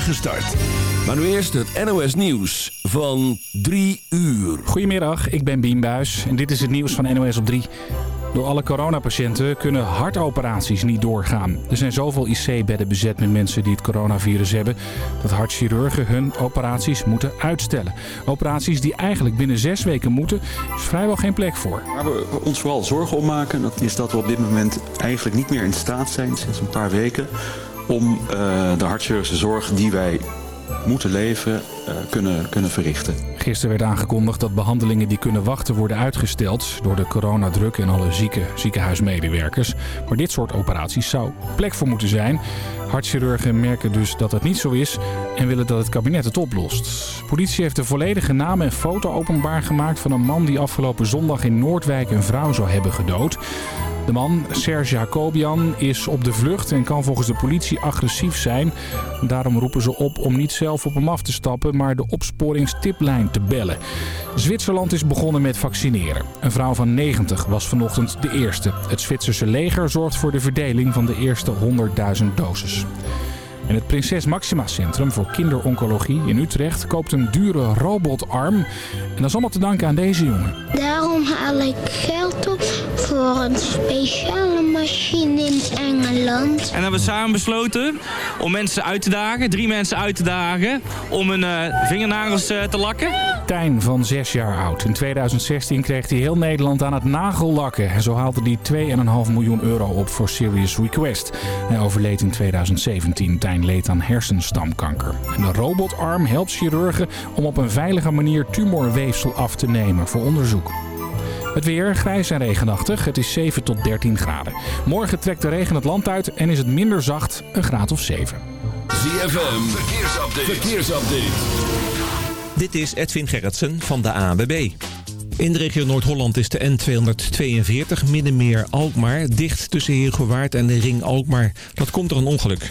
start. Maar nu eerst het NOS Nieuws van 3 uur. Goedemiddag, ik ben Bien Buis en dit is het nieuws van NOS op 3. Door alle coronapatiënten kunnen hartoperaties niet doorgaan. Er zijn zoveel IC-bedden bezet met mensen die het coronavirus hebben... dat hartchirurgen hun operaties moeten uitstellen. Operaties die eigenlijk binnen zes weken moeten, is vrijwel geen plek voor. Waar we ons vooral zorgen om maken, dat is dat we op dit moment eigenlijk niet meer in staat zijn, sinds een paar weken, om uh, de hartchirurgische zorg die wij moeten leveren, uh, kunnen, kunnen verrichten. Gisteren werd aangekondigd dat behandelingen die kunnen wachten worden uitgesteld door de coronadruk en alle zieke ziekenhuismedewerkers. Maar dit soort operaties zou plek voor moeten zijn. Hartchirurgen merken dus dat het niet zo is en willen dat het kabinet het oplost. Politie heeft de volledige naam en foto openbaar gemaakt van een man die afgelopen zondag in Noordwijk een vrouw zou hebben gedood. De man, Serge Jacobian, is op de vlucht en kan volgens de politie agressief zijn. Daarom roepen ze op om niet zelf op hem af te stappen, maar de opsporingstiplijn te bellen. Zwitserland is begonnen met vaccineren. Een vrouw van 90 was vanochtend de eerste. Het Zwitserse leger zorgt voor de verdeling van de eerste 100.000 doses. En het Prinses Maxima Centrum voor Kinderoncologie in Utrecht koopt een dure robotarm. En dat is allemaal te danken aan deze jongen. Daarom haal ik geld op voor een speciale machine in Engeland. En hebben we samen besloten om mensen uit te dagen, drie mensen uit te dagen, om hun uh, vingernagels uh, te lakken. Tijn van 6 jaar oud. In 2016 kreeg hij heel Nederland aan het nagellakken. En zo haalde hij 2,5 miljoen euro op voor Serious Request. Hij overleed in 2017. Tijn leed aan hersenstamkanker. En de robotarm helpt chirurgen om op een veilige manier tumorweefsel af te nemen voor onderzoek. Het weer grijs en regenachtig. Het is 7 tot 13 graden. Morgen trekt de regen het land uit en is het minder zacht, een graad of 7. ZFM, verkeersupdate. verkeersupdate. Dit is Edwin Gerritsen van de ANWB. In de regio Noord-Holland is de N242 Middenmeer-Alkmaar dicht tussen Heergewaard en de Ring Alkmaar. Dat komt door een ongeluk.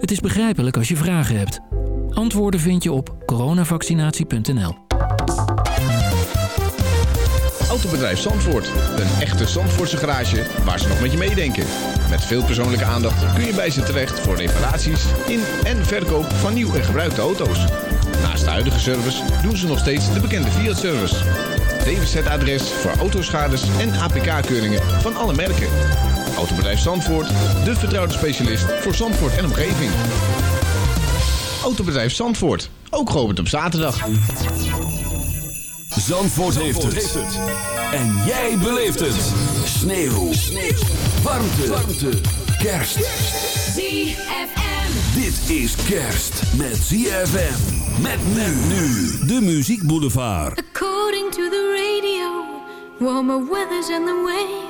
Het is begrijpelijk als je vragen hebt. Antwoorden vind je op coronavaccinatie.nl. Autobedrijf Zandvoort. Een echte Zandvoortse garage waar ze nog met je meedenken. Met veel persoonlijke aandacht kun je bij ze terecht voor reparaties in en verkoop van nieuw en gebruikte auto's. Naast de huidige service doen ze nog steeds de bekende Fiat-service. DWZ-adres voor autoschades en APK-keuringen van alle merken. Autobedrijf Zandvoort, de vertrouwde specialist voor Zandvoort en omgeving. Autobedrijf Zandvoort, ook geopend op zaterdag. Zandvoort, heeft, het. En jij beleeft het. Sneeuw. Sneeuw. Warmte. Warmte. Kerst. ZFM. Dit is kerst met ZFM. Met men nu. De Muziek Boulevard. According to the radio, warmer weather's in the way.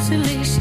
consolation.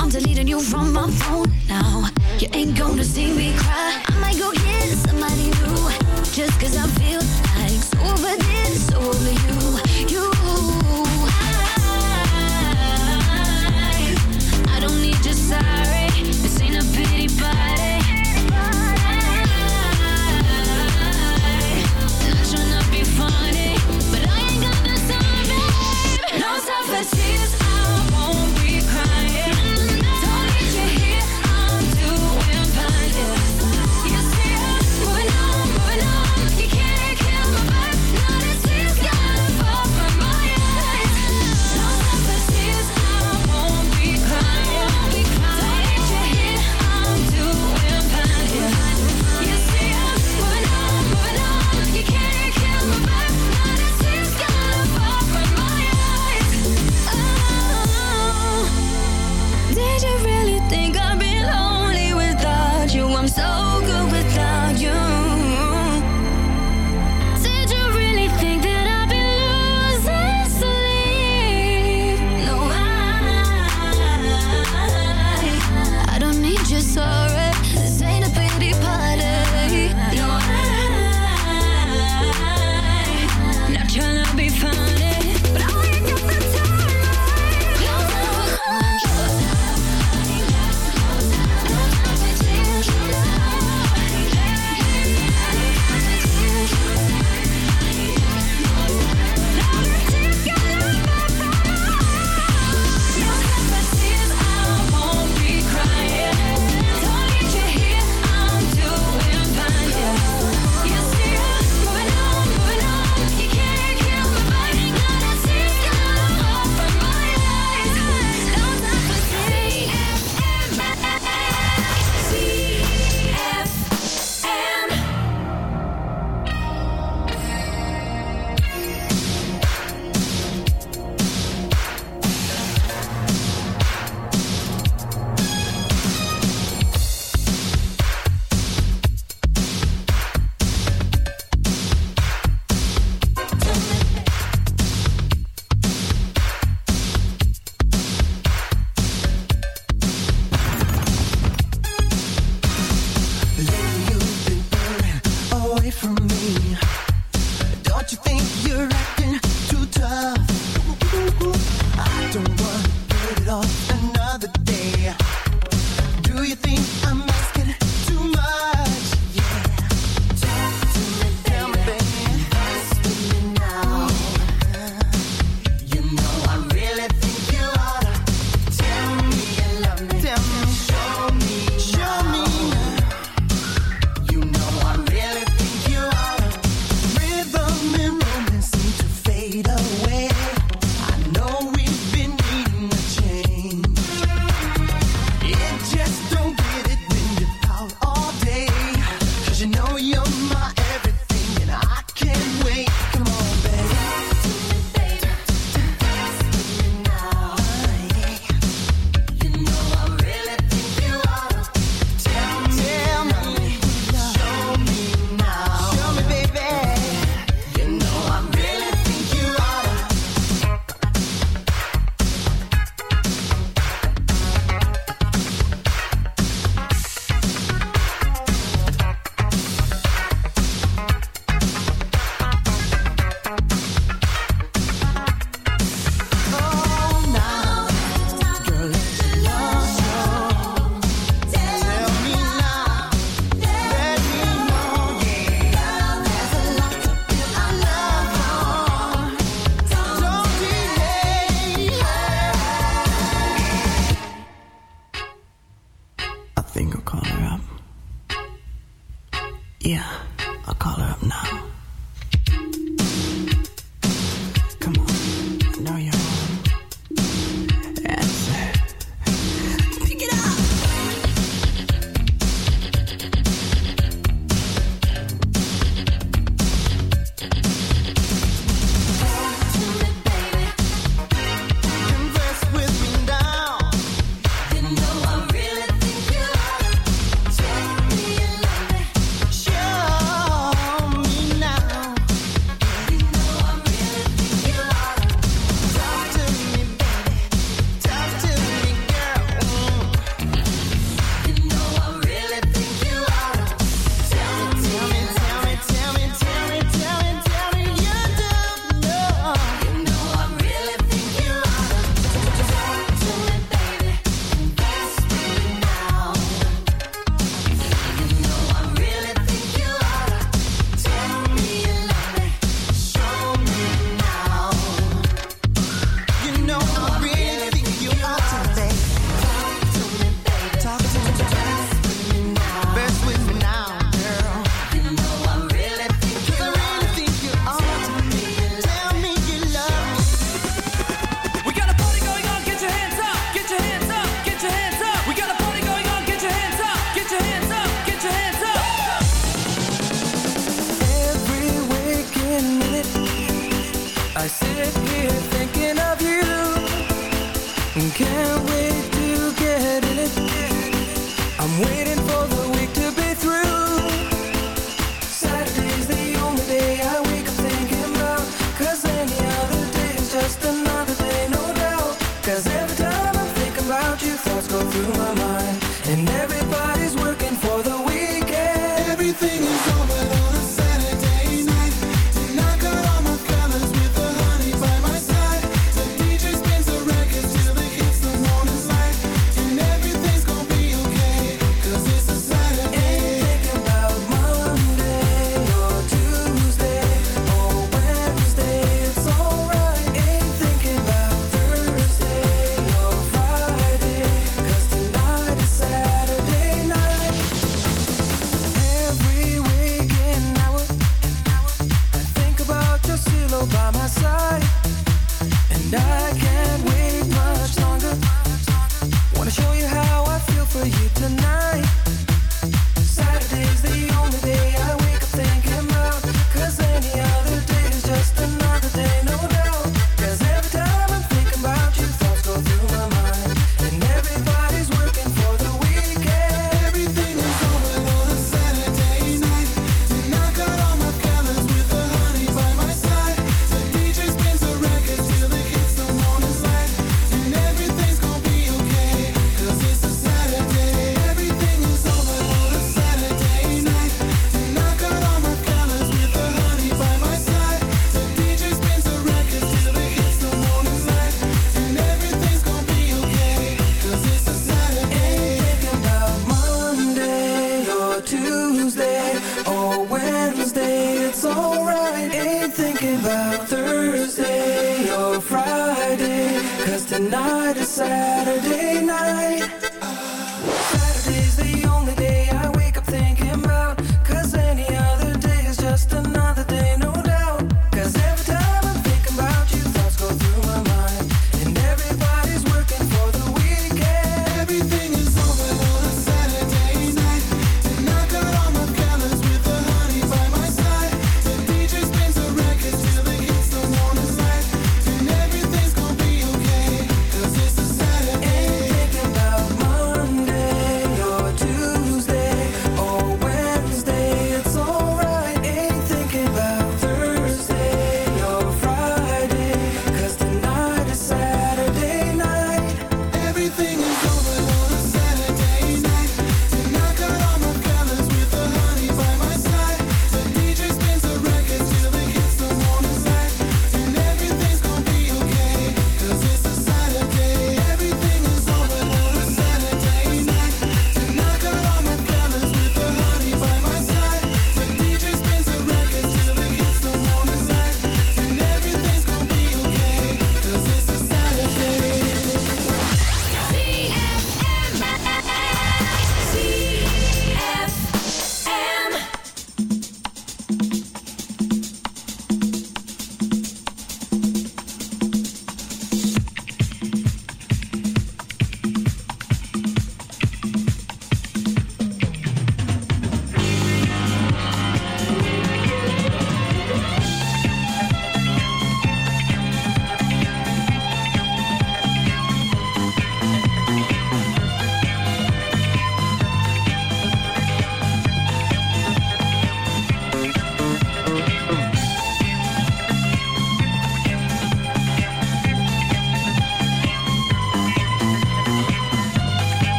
I'm deleting you from my phone now. You ain't gonna see me cry. I might go get somebody new. Just cause I feel like so over this, so over you, you. I, I don't need your sorry. This ain't a pity party. Funny, but I ain't got the time. No tears.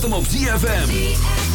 Zet hem op ZFM.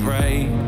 Right.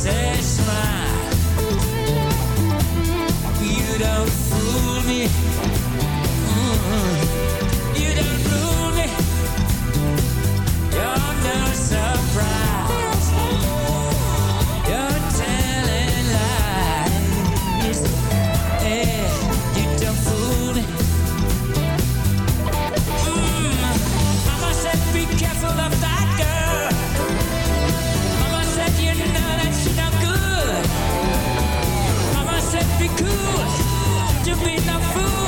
satisfy. You don't fool me. Mm -hmm. been a fool.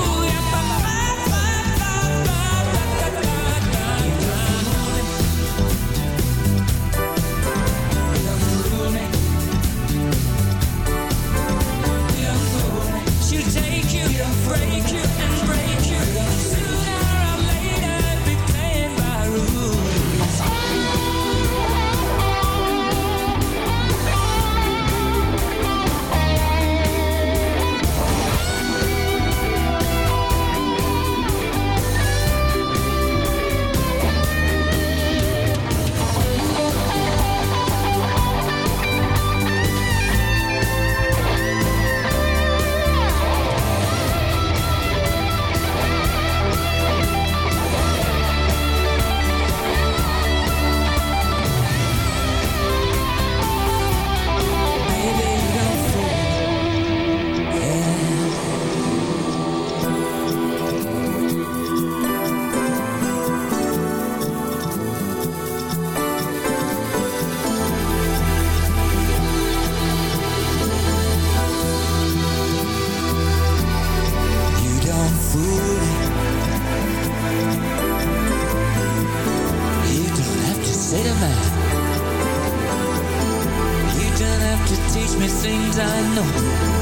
I know.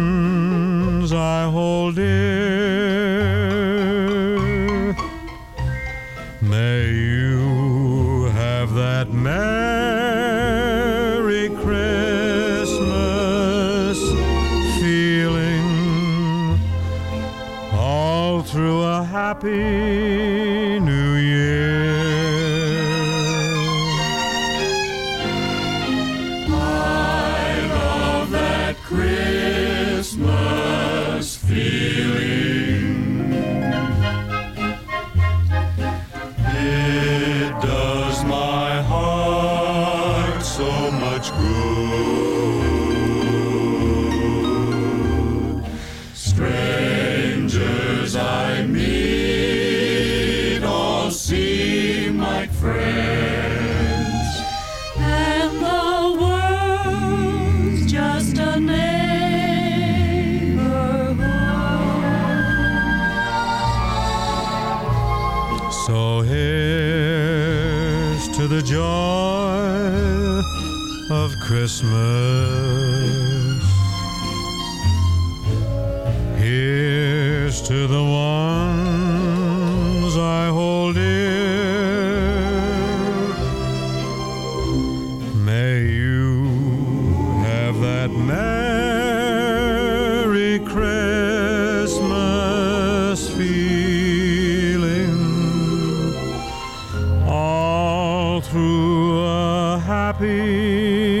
a happy.